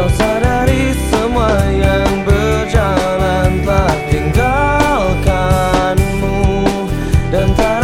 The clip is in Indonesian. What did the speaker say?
kau sadari semua yang berjalan tak tinggalkanmu. Dan tak